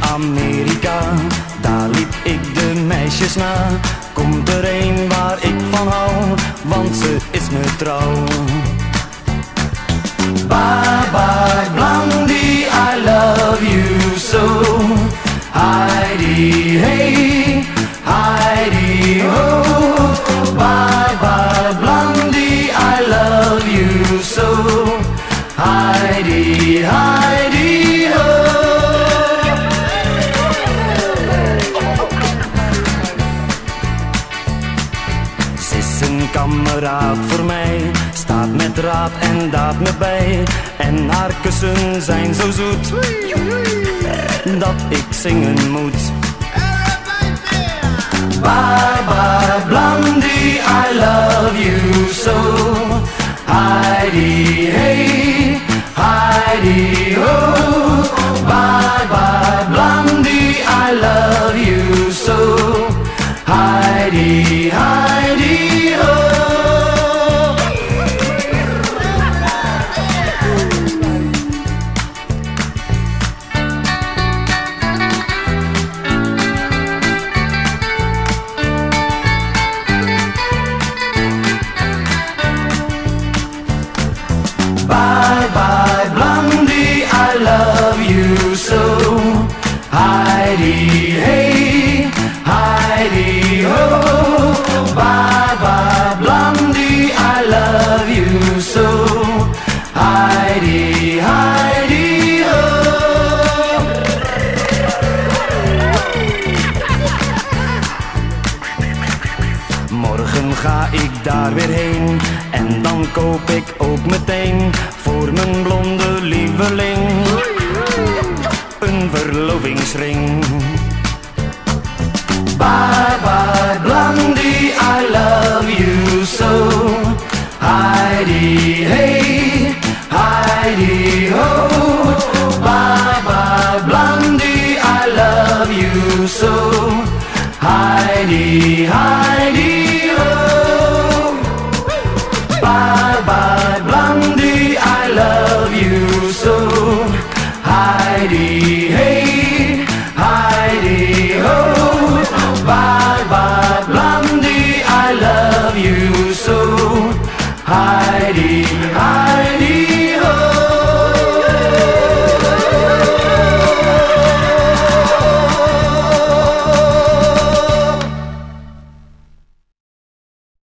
Amerika, daar liep ik de meisjes na. Komt er een waar ik van hou, want ze is me trouw. Bye. Een kameraad voor mij, staat met raad en daad me bij. En haar kussen zijn zo zoet, dat ik zingen moet. Bye bye Morgen ga ik daar weer heen en dan koop ik ook meteen voor mijn blonde lieveling een verlovingsring. Bye bye Blondie, I love you so. Heidi, hey, Heidi, ho. Bye bye Blondie, I love you so. Heidi, Heidi. bye bye, Blondie, I love.